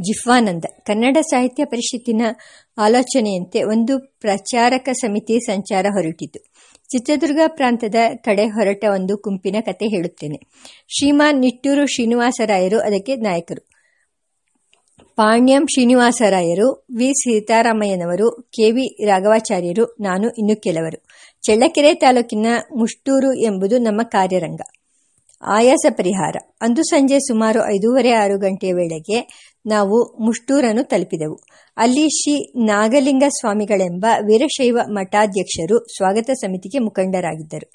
ಜಿಫ್ವಾನಂದ ಕನ್ನಡ ಸಾಹಿತ್ಯ ಪರಿಷತ್ತಿನ ಆಲೋಚನೆಯಂತೆ ಒಂದು ಪ್ರಚಾರಕ ಸಮಿತಿ ಸಂಚಾರ ಹೊರಟಿತು. ಚಿತ್ರದುರ್ಗ ಪ್ರಾಂತದ ಕಡೆ ಹೊರಟ ಒಂದು ಗುಂಪಿನ ಕತೆ ಹೇಳುತ್ತೇನೆ. ಶ್ರೀಮಾನ್ ನಿಟ್ಟೂರು ಶ್ರೀನಿವಾಸರಾಯರು ಅದಕ್ಕೆ ನಾಯಕರು. ಪಾಣ್ಯಂ ಶ್ರೀನಿವಾಸರಾಯರು, ವಿ. ಸೀತಾರಾಮಯ್ಯನವರು ಕೆವಿ ರಾಘವಾಚಾರ್ಯರು, ನಾನು ಇನ್ನು ಕೆಲವರು. ಚಳ್ಳಕೆರೆ ತಾಲೂಕಿನ ಮುಷ್ಟೂರು ಎಂಬುದು ನಮ್ಮ ಕಾರ್ಯರಂಗ. ಆಯಾಸ ಪರಿಹಾರ. ಅಂದು ಸಂಜೆ ಸುಮಾರು ಐದೂವರೆ ಆರು ಗಂಟೆಯ ವೇಳೆಗೆ ನಾವು ಮುಷ್ಟೂರನ್ನು ತಲುಪಿದೆವು. ಅಲ್ಲಿ ಶ್ರೀ ನಾಗಲಿಂಗ ಸ್ವಾಮಿಗಳೆಂಬ ವೀರಶೈವ ಮಠಾಧ್ಯಕ್ಷರು ಸ್ವಾಗತ ಸಮಿತಿಗೆ ಮುಖಂಡರಾಗಿದ್ದರು.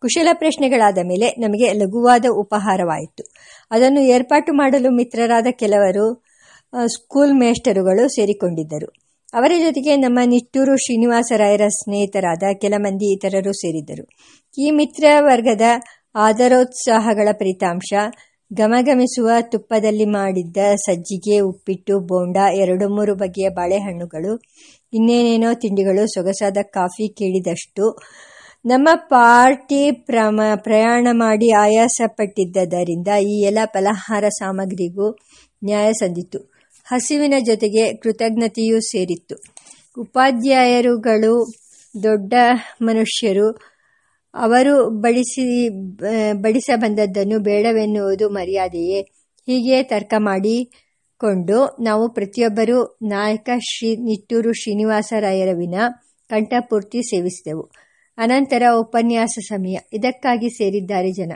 ಕುಶಲ ಪ್ರಶ್ನೆಗಳಾದ ಮೇಲೆ ನಮಗೆ ಲಘುವಾದ ಉಪಹಾರವಾಯಿತು. ಅದನ್ನು ಏರ್ಪಾಟು ಮಾಡಲು ಮಿತ್ರರಾದ ಕೆಲವರು ಸ್ಕೂಲ್ ಮೇಸ್ಟರುಗಳು ಸೇರಿಕೊಂಡಿದ್ದರು. ಅವರ ಜೊತೆಗೆ ನಮ್ಮ ನಿಟ್ಟೂರು ಶ್ರೀನಿವಾಸರಾಯರ ಸ್ನೇಹಿತರಾದ ಕೆಲ ಮಂದಿ ಇತರರು ಸೇರಿದ್ದರು. ಈ ಮಿತ್ರ ವರ್ಗದ ಆದರೋತ್ಸಾಹಗಳ ಫಲಿತಾಂಶ. ಗಮಗಮಿಸುವ ತುಪ್ಪದಲ್ಲಿ ಮಾಡಿದ್ದ ಸಜ್ಜಿಗೆ, ಉಪ್ಪಿಟ್ಟು, ಬೋಂಡ ಎರಡು ಮೂರು ಬಗೆಯ ಬಾಳೆಹಣ್ಣುಗಳು. ಇನ್ನೇನೇನೋ ತಿಂಡಿಗಳು ಸೊಗಸಾದ ಕಾಫಿ ಕೇಳಿದಷ್ಟು. ನಮ್ಮ ಪಾರ್ಟಿ ಪ್ರಮ, ಪ್ರಯಾಣ ಮಾಡಿ ಆಯಾಸಪಟ್ಟಿದ್ದರಿಂದ ಈ ಎಲ್ಲ ಫಲಹಾರ ಸಾಮಗ್ರಿಗೂ ನ್ಯಾಯ ಸಂದಿತ್ತು. ಹಸಿವಿನ ಜೊತೆಗೆ ಕೃತಜ್ಞತೆಯೂ ಸೇರಿತ್ತು. ಉಪಾಧ್ಯಾಯರುಗಳು, ದೊಡ್ಡ ಮನುಷ್ಯರು ಅವರು ಬಡಿಸಿ ಬಡಿಸ ಬಂದದ್ದನ್ನು ಬೇಡವೆನ್ನುವುದು ಮರ್ಯಾದೆಯೇ? ಹೀಗೆ ತರ್ಕ ಮಾಡಿಕೊಂಡು ನಾವು ಪ್ರತಿಯೊಬ್ಬರೂ ನಾಯಕ ಶ್ರೀ, ನಿಟ್ಟೂರು ಶ್ರೀನಿವಾಸರಾಯರವಿನ ಕಂಠಪೂರ್ತಿ ಸೇವಿಸಿದೆವು. ಅನಂತರ ಉಪನ್ಯಾಸ ಸಮಯ. ಇದಕ್ಕಾಗಿ ಸೇರಿದ್ದಾರೆ ಜನ.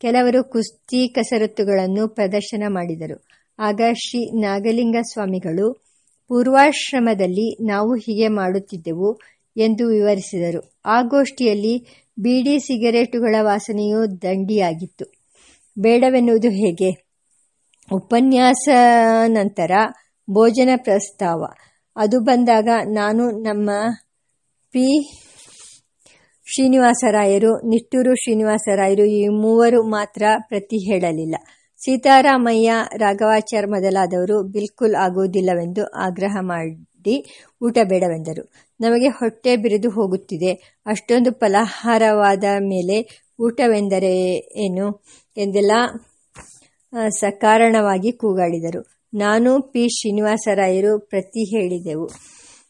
ಕೆಲವರು ಕುಸ್ತಿ ಕಸರತ್ತುಗಳನ್ನು ಪ್ರದರ್ಶನ ಮಾಡಿದರು. ಆಗ ಶ್ರೀ ನಾಗಲಿಂಗ ಸ್ವಾಮಿಗಳು, ಪೂರ್ವಾಶ್ರಮದಲ್ಲಿ ನಾವು ಹೀಗೆ ಮಾಡುತ್ತಿದ್ದೆವು ಎಂದು ವಿವರಿಸಿದರು. ಆ ಗೋಷ್ಠಿಯಲ್ಲಿ ಬೀಡಿ ಸಿಗರೇಟುಗಳ ವಾಸನೆಯು ದಂಡಿಯಾಗಿತ್ತು. ಬೇಡವೆನ್ನುವುದು ಹೇಗೆ? ಉಪನ್ಯಾಸ ನಂತರ ಭೋಜನ ಪ್ರಸ್ತಾವ. ಅದು ಬಂದಾಗ ನಾನು ನಮ್ಮ ಪಿ. ಶ್ರೀನಿವಾಸರಾಯರು, ನಿಟ್ಟೂರು ಶ್ರೀನಿವಾಸರಾಯರು ಈ ಮೂವರು ಮಾತ್ರ ಪ್ರತಿ ಹೇಳಲಿಲ್ಲ. ಸೀತಾರಾಮಯ್ಯ, ರಾಘವಾಚಾರ್ ಮೊದಲಾದವರು ಬಿಲ್ಕುಲ್ ಆಗುವುದಿಲ್ಲವೆಂದು ಆಗ್ರಹ ಮಾಡಿ ಊಟ ಬೇಡವೆಂದರು. ನಮಗೆ ಹೊಟ್ಟೆ ಬಿರಿದು ಹೋಗುತ್ತಿದೆ. ಅಷ್ಟೊಂದು ಫಲಾಹಾರವಾದ ಮೇಲೆ ಊಟವೆಂದರೆ ಏನು? ಎಂದೆಲ್ಲ ಸಕಾರಣವಾಗಿ ಕೂಗಾಡಿದರು. ನಾನು ಪಿ. ಶ್ರೀನಿವಾಸರಾಯರು ಪ್ರತಿ ಹೇಳಿದೆವು.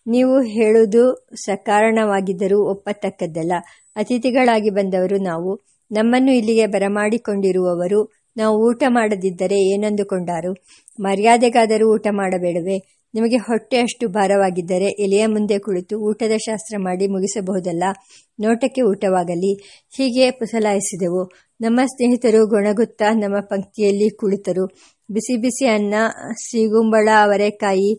ನೀವು ಹೇಳುವುದು ಸಕಾರಣವಾಗಿದ್ದರೂ ಒಪ್ಪತಕ್ಕದ್ದಲ್ಲ. ಅತಿಥಿಗಳಾಗಿ ಬಂದವರು ನಾವು. ನಮ್ಮನ್ನು ಇಲ್ಲಿಗೆ ಬರಮಾಡಿಕೊಂಡಿರುವವರು. ನಾವು ಊಟ ಮಾಡದಿದ್ದರೆ ಏನಂದುಕೊಂಡಾರು? ಮರ್ಯಾದೆಗಾದರೂ ಊಟ ಮಾಡಬೇಡವೇ? ನಿಮಗೆ ಹೊಟ್ಟೆ ಅಷ್ಟು ಭಾರವಾಗಿದ್ದರೆ ಎಲೆಯ ಮುಂದೆ ಕುಳಿತು ಊಟದ ಶಾಸ್ತ್ರ ಮಾಡಿ ಮುಗಿಸಬಹುದಲ್ಲ? ನೋಟಕ್ಕೆ ಊಟವಾಗಲಿ. ಹೀಗೆ ಪುಸಲಾಯಿಸಿದೆವು ನಮ್ಮ ಸ್ನೇಹಿತರು ಗೊಣಗುತ್ತಾ ನಮ್ಮ ಪಂಕ್ತಿಯಲ್ಲಿ ಕುಳಿತರು. ಬಿಸಿ ಬಿಸಿ ಅನ್ನ, ಸಿಗುಂಬಳ, ಅವರೆಕಾಯಿ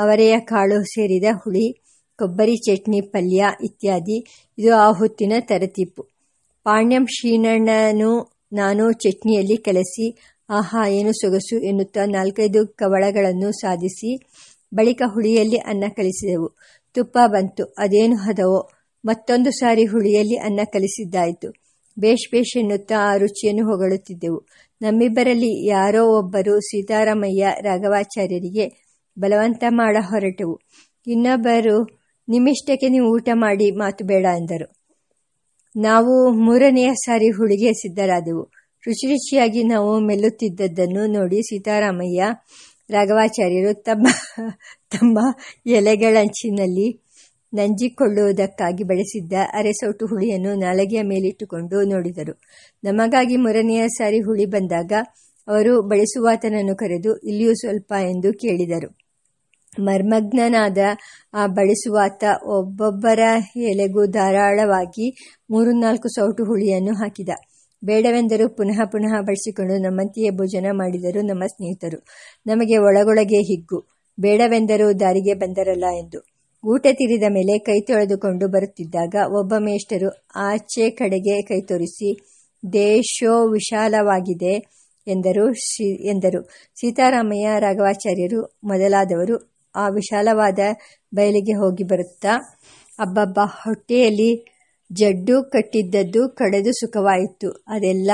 ಅವರೆಯ ಕಾಳು ಸೇರಿದ ಹುಳಿ, ಕೊಬ್ಬರಿ ಚಟ್ನಿ, ಪಲ್ಯ ಇತ್ಯಾದಿ. ಇದು ಆ ಹೊತ್ತಿನ ತರತೀಪು. ಪಾಣ್ಯಂ ಶ್ರೀನಣ್ಣನು ನಾನು ಚಟ್ನಿಯಲ್ಲಿ ಕಲಸಿ ಆಹಾ, ಏನು ಸೊಗಸು ಎನ್ನುತ್ತಾ ನಾಲ್ಕೈದು ಕವಳಗಳನ್ನು ಸಾಧಿಸಿ ಬಳಿಕ ಹುಳಿಯಲ್ಲಿ ಅನ್ನ ಕಲಿಸಿದೆವು. ತುಪ್ಪ ಬಂತು, ಅದೇನು ಹದವೋ? ಮತ್ತೊಂದು ಸಾರಿ ಹುಳಿಯಲ್ಲಿ ಅನ್ನ ಕಲಿಸಿದ್ದಾಯಿತು. ಬೇಷ್ ಬೇಷ್ ಎನ್ನುತ್ತಾ ಆ ರುಚಿಯನ್ನು ಹೊಗಳುತ್ತಿದ್ದೆವು. ನಮ್ಮಿಬ್ಬರಲ್ಲಿ ಯಾರೋ ಒಬ್ಬರು ಸೀತಾರಾಮಯ್ಯ ರಾಘವಾಚಾರ್ಯರಿಗೆ ಬಲವಂತ ಮಾಡ ಹೊರಟೆವು. ಇನ್ನೊಬ್ಬರು, ನಿಮ್ಮಿಷ್ಟಕ್ಕೆ ನೀವು ಊಟ ಮಾಡಿ, ಮಾತು ಬೇಡ ಎಂದರು. ನಾವು ಮೂರನೆಯ ಸಾರಿ ಹುಳಿಗೆ ಸಿದ್ಧರಾದೆವು. ರುಚಿ ರುಚಿಯಾಗಿ ನಾವು ಮೆಲ್ಲುತ್ತಿದ್ದದ್ದನ್ನು ನೋಡಿ ಸೀತಾರಾಮಯ್ಯ ರಾಘವಾಚಾರ್ಯರು ತಮ್ಮ ತಮ್ಮ ಎಲೆಗಳಂಚಿನಲ್ಲಿ ನಂಜಿಕೊಳ್ಳುವುದಕ್ಕಾಗಿ ಬಳಸಿದ್ದ ಅರೆಸೌಟು ಹುಳಿಯನ್ನು ನಾಲಗೆಯ ಮೇಲಿಟ್ಟುಕೊಂಡು ನೋಡಿದರು. ನಮಗಾಗಿ ಮೂರನೆಯ ಸಾರಿ ಹುಳಿ ಬಂದಾಗ ಅವರು ಬಳಸುವಾತನನ್ನು ಕರೆದು ಇಲ್ಲಿಯೂ ಸ್ವಲ್ಪ ಎಂದು ಕೇಳಿದರು. ಮರ್ಮಗ್ನಾದ ಆ ಬಳಸುವಾತ ಒಬ್ಬೊಬ್ಬರ ಎಲೆಗೂ ಧಾರಾಳವಾಗಿ ಮೂರು ನಾಲ್ಕು ಸೌಟು ಹುಳಿಯನ್ನು ಹಾಕಿದ. ಬೇಡವೆಂದರೂ ಪುನಃ ಪುನಃ ಬಳಸಿಕೊಂಡು ನಮ್ಮಂತೆಯೇ ಭೋಜನ ಮಾಡಿದರು ನಮ್ಮ ಸ್ನೇಹಿತರು. ನಮಗೆ ಒಳಗೊಳಗೆ ಹಿಗ್ಗು. ಬೇಡವೆಂದರೂ ದಾರಿಗೆ ಬಂದರಲ್ಲ ಎಂದು. ಊಟ ತಿರಿದ ಮೇಲೆ ಕೈ ತೊಳೆದುಕೊಂಡು ಬರುತ್ತಿದ್ದಾಗ ಒಬ್ಬ ಮೇಷ್ಟರು ಆಚೆ ಕಡೆಗೆ ಕೈ ತೋರಿಸಿ, ದೇಶೋ ವಿಶಾಲವಾಗಿದೆ ಎಂದರು. ಶ್ರೀ, ಎಂದರು. ಸೀತಾರಾಮಯ್ಯ ರಾಘವಾಚಾರ್ಯರು ಮೊದಲಾದವರು ಆ ವಿಶಾಲವಾದ ಬಯಲಿಗೆ ಹೋಗಿ ಬರುತ್ತಾ, ಅಬ್ಬಬ್ಬ, ಹೊಟ್ಟೆಯಲ್ಲಿ ಜಡ್ಡು ಕಟ್ಟಿದ್ದದ್ದು ಕಡೆದು ಸುಖವಾಯಿತು. ಅದೆಲ್ಲ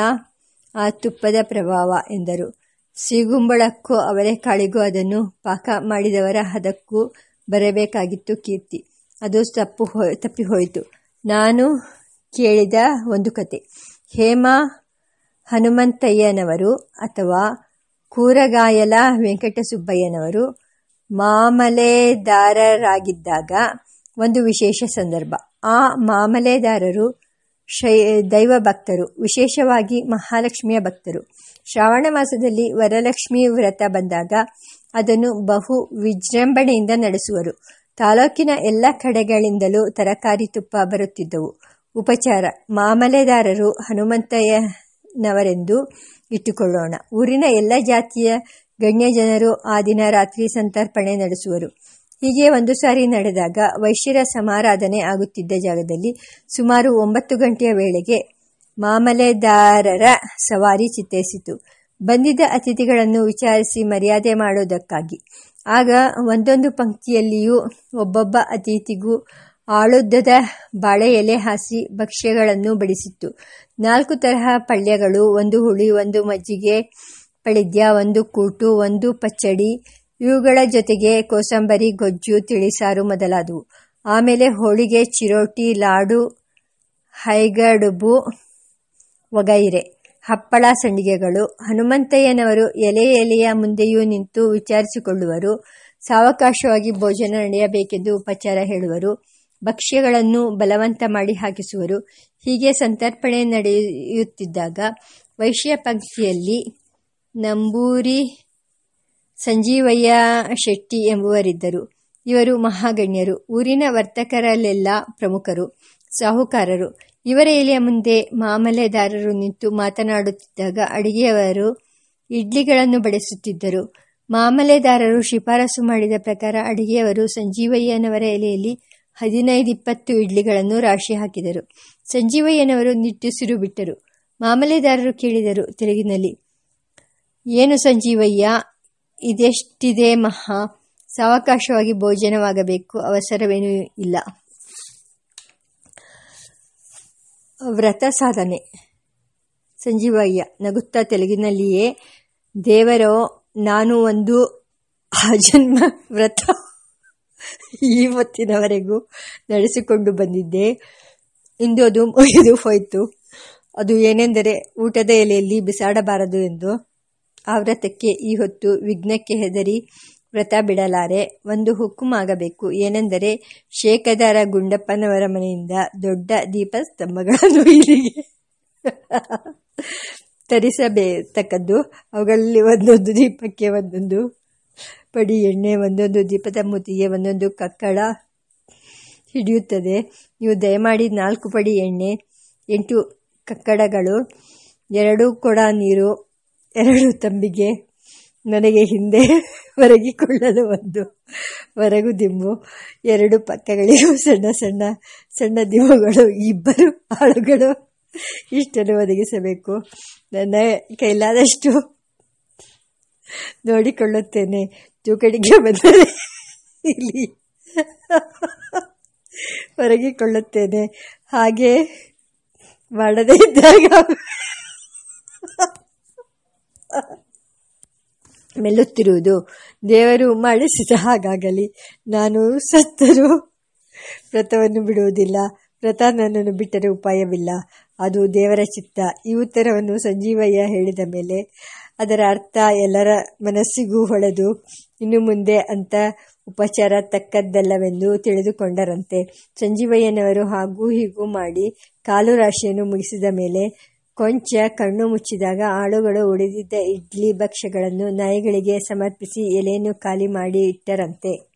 ಆ ತುಪ್ಪದ ಪ್ರಭಾವ ಎಂದರು. ಸಿಗುಂಬಳಕ್ಕೂ ಕಾಳಿಗೂ ಅದನ್ನು ಪಾಕ ಮಾಡಿದವರ ಹದಕ್ಕೂ ಬರಬೇಕಾಗಿತ್ತು ಕೀರ್ತಿ. ಅದು ತಪ್ಪು ತಪ್ಪಿ ತಪ್ಪಿಹೋಯಿತು ನಾನು ಕೇಳಿದ ಒಂದು ಕತೆ. ಹೇಮಾ ಹನುಮಂತಯ್ಯನವರು ಅಥವಾ ಕೂರಗಾಯಲ ವೆಂಕಟಸುಬ್ಬಯ್ಯನವರು ಮಾಮಲೆದಾರರಾಗಿದ್ದಾಗ ಒಂದು ವಿಶೇಷ ಸಂದರ್ಭ. ಆ ಮಾಮಲೆದಾರರು ಶೈ, ದೈವ ಭಕ್ತರು, ವಿಶೇಷವಾಗಿ ಮಹಾಲಕ್ಷ್ಮಿಯ ಭಕ್ತರು. ಶ್ರಾವಣ ಮಾಸದಲ್ಲಿ ವರಲಕ್ಷ್ಮಿ ವ್ರತ ಬಂದಾಗ ಅದನ್ನು ಬಹು ವಿಜೃಂಭಣೆಯಿಂದ ನಡೆಸುವರು. ತಾಲೂಕಿನ ಎಲ್ಲ ಕಡೆಗಳಿಂದಲೂ ತರಕಾರಿ ತುಪ್ಪ ಬರುತ್ತಿದ್ದವು. ಉಪಚಾರ, ಮಾಮಲೆದಾರರು ಹನುಮಂತಯ್ಯನವರೆಂದು ಇಟ್ಟುಕೊಳ್ಳೋಣ. ಊರಿನ ಎಲ್ಲ ಜಾತಿಯ ಗಣ್ಯ ಜನರು ಆ ದಿನ ರಾತ್ರಿ ಸಂತರ್ಪಣೆ ನಡೆಸುವರು. ಹೀಗೆ ಒಂದು ಸಾರಿ ನಡೆದಾಗ ವೈಶ್ಯರ ಸಮಾರಾಧನೆ ಆಗುತ್ತಿದ್ದ ಜಾಗದಲ್ಲಿ ಸುಮಾರು ಒಂಬತ್ತು ಗಂಟೆಯ ವೇಳೆಗೆ ಮಾಮಲೆದಾರರ ಸವಾರಿ ಚಿತ್ತೈಸಿತು ಬಂದಿದ್ದ ಅತಿಥಿಗಳನ್ನು ವಿಚಾರಿಸಿ ಮರ್ಯಾದೆ ಮಾಡೋದಕ್ಕಾಗಿ. ಆಗ ಒಂದೊಂದು ಪಂಕ್ತಿಯಲ್ಲಿಯೂ ಒಬ್ಬೊಬ್ಬ ಅತಿಥಿಗೂ ಆಳುದ್ದದ ಬಾಳೆ ಎಲೆ ಹಾಸಿ ಭಕ್ಷ್ಯಗಳನ್ನು ಬಡಿಸಿತ್ತು. ನಾಲ್ಕು ತರಹ ಪಳ್ಯಗಳು, ಒಂದು ಹುಳಿ, ಒಂದು ಮಜ್ಜಿಗೆ, ಪಳಿದ್ಯ, ಒಂದು ಕೂಟು, ಒಂದು ಪಚ್ಚಡಿ ಇವುಗಳ ಜೊತೆಗೆ ಕೋಸಂಬರಿ, ಗೊಜ್ಜು, ತಿಳಿಸಾರು ಮೊದಲಾದವು. ಆಮೇಲೆ ಹೋಳಿಗೆ, ಚಿರೋಟಿ, ಲಾಡು, ಹೈಗಡುಬು ವಗೈರೆ ಹಪ್ಪಳ ಸಂಡಿಗೆಗಳು. ಹನುಮಂತಯ್ಯನವರು ಎಲೆ ಎಲೆಯ ಮುಂದೆಯೂ ನಿಂತು ವಿಚಾರಿಸಿಕೊಳ್ಳುವರು. ಸಾವಕಾಶವಾಗಿ ಭೋಜನ ನಡೆಯಬೇಕೆಂದು ಉಪಚಾರ ಹೇಳುವರು. ಭಕ್ಷ್ಯಗಳನ್ನು ಬಲವಂತ ಮಾಡಿ ಹಾಕಿಸುವರು. ಹೀಗೆ ಸಂತರ್ಪಣೆ ನಡೆಯುತ್ತಿದ್ದಾಗ ವೈಶ್ಯ ಪಂಕ್ತಿಯಲ್ಲಿ ನಂಬೂರಿ ಸಂಜೀವಯ್ಯ ಶೆಟ್ಟಿ ಎಂಬುವರಿದ್ದರು. ಇವರು ಮಹಾಗಣ್ಯರು, ಊರಿನ ವರ್ತಕರಲ್ಲೆಲ್ಲ ಪ್ರಮುಖರು, ಸಾಹುಕಾರರು. ಇವರ ಎಲೆಯ ಮುಂದೆ ಮಾಮಲೆದಾರರು ನಿಂತು ಮಾತನಾಡುತ್ತಿದ್ದಾಗ ಅಡಿಗೆಯವರು ಇಡ್ಲಿಗಳನ್ನು ಬಡಿಸುತ್ತಿದ್ದರು. ಮಾಮಲೆದಾರರು ಶಿಫಾರಸು ಮಾಡಿದ ಪ್ರಕಾರ ಅಡಿಗೆಯವರು ಸಂಜೀವಯ್ಯನವರ ಎಲೆಯಲ್ಲಿ ಹದಿನೈದು ಇಪ್ಪತ್ತು ಇಡ್ಲಿಗಳನ್ನು ರಾಶಿ ಹಾಕಿದರು. ಸಂಜೀವಯ್ಯನವರು ನಿಟ್ಟುಸಿರು ಬಿಟ್ಟರು. ಮಾಮಲೆದಾರರು ಕೇಳಿದರು, ತೆಲುಗಿನಲ್ಲಿ, ಏನು ಸಂಜೀವಯ್ಯ ಇದೆಷ್ಟಿದೆ ಮಹಾ? ಸಾವಕಾಶವಾಗಿ ಭೋಜನವಾಗಬೇಕು. ಅವಸರವೇನೂ ಇಲ್ಲ. ವ್ರತ ಸಾಧನೆ. ಸಂಜೀವಯ್ಯ ನಗುತ್ತಾ ತೆಲುಗಿನಲ್ಲಿಯೇ, ದೇವರೋ, ನಾನು ಒಂದು ಆಜನ್ಮ ವ್ರತ ಇವತ್ತಿನವರೆಗೂ ನಡೆಸಿಕೊಂಡು ಬಂದಿದ್ದೆ. ಇಂದು ಅದು ಮುಗಿದು ಹೋಯಿತು. ಅದು ಏನೆಂದರೆ ಊಟದ ಎಲೆಯಲ್ಲಿ ಬಿಸಾಡಬಾರದು ಎಂದು ಆ ವ್ರತಕ್ಕೆ ಈ ಹೊತ್ತು ವಿಘ್ನಕ್ಕೆ ಹೆದರಿ ವ್ರತ ಬಿಡಲಾರೆ. ಒಂದು ಹುಕ್ಕುಮಾಗಬೇಕು. ಏನೆಂದರೆ ಶೇಖದಾರ ಗುಂಡಪ್ಪನವರ ಮನೆಯಿಂದ ದೊಡ್ಡ ದೀಪ ಸ್ತಂಭಗಳನ್ನು ಇಲ್ಲಿಗೆ ತರಿಸಬೇತಕ್ಕದ್ದು. ಅವುಗಳಲ್ಲಿ ಒಂದೊಂದು ದೀಪಕ್ಕೆ ಒಂದೊಂದು ಪಡಿ ಎಣ್ಣೆ, ಒಂದೊಂದು ದೀಪದ ಮೂತಿಗೆ ಒಂದೊಂದು ಕಕ್ಕಳ ಹಿಡಿಯುತ್ತದೆ. ನೀವು ದಯಮಾಡಿ ನಾಲ್ಕು ಪಡಿ ಎಣ್ಣೆ, ಎಂಟು ಕಕ್ಕಡಗಳು, ಎರಡು ಕೊಡ ನೀರು ಎರಡು ತಂಬಿಗೆ ನನಗೆ ಹಿಂದೆ ಒರಗಿಕೊಳ್ಳಲು ಒಂದು ಹೊರಗು ದಿಂಬು, ಎರಡು ಪಕ್ಕಗಳಿಗೂ ಸಣ್ಣ ಸಣ್ಣ ಸಣ್ಣ ದಿಂಬುಗಳು, ಇಬ್ಬರು ಆಳುಗಳು ಇಷ್ಟನ್ನು ಒದಗಿಸಬೇಕು. ನನ್ನ ಕೈಲಾದಷ್ಟು ನೋಡಿಕೊಳ್ಳುತ್ತೇನೆ. ತೂಕಡಿಗೆ ಬಂದರೆ ಇಲ್ಲಿ ಹೊರಗಿಕೊಳ್ಳುತ್ತೇನೆ ಹಾಗೆ ಮಾಡದೇ ಇದ್ದಾಗ ಮೆಲ್ಲುತ್ತಿರುವುದು. ದೇವರು ಮಾಡಿಸಿದ ಹಾಗಾಗಲಿ, ನಾನು ಸತ್ತರೂ ವ್ರತವನ್ನು ಬಿಡುವುದಿಲ್ಲ. ವ್ರತ ನನ್ನನ್ನು ಬಿಟ್ಟರೆ ಉಪಾಯವಿಲ್ಲ. ಅದು ದೇವರ ಚಿತ್ತ. ಈ ಉತ್ತರವನ್ನು ಸಂಜೀವಯ್ಯ ಹೇಳಿದ ಮೇಲೆ, ಅದರ ಅರ್ಥ ಎಲ್ಲರ ಮನಸ್ಸಿಗೂ ಹೊಳೆದು, ಇನ್ನು ಮುಂದೆ ಅಂತ ಉಪಚಾರ ತಕ್ಕದ್ದಲ್ಲವೆಂದು ತಿಳಿದುಕೊಂಡರಂತೆ. ಸಂಜೀವಯ್ಯನವರು ಹಾಗೂ ಹೀಗೂ ಮಾಡಿ ಕಾಲು ರಾಶಿಯನ್ನು ಮುಗಿಸಿದ ಮೇಲೆ ಕೊಂಚ ಕಣ್ಣು ಮುಚ್ಚಿದಾಗ ಆಳುಗಳು ಉಳಿದಿದ್ದ ಇಡ್ಲಿ ಭಕ್ಷ್ಯಗಳನ್ನು ನಾಯಿಗಳಿಗೆ ಸಮರ್ಪಿಸಿ ಎಲೆಯನ್ನು ಖಾಲಿ ಮಾಡಿ ಇಟ್ಟರಂತೆ.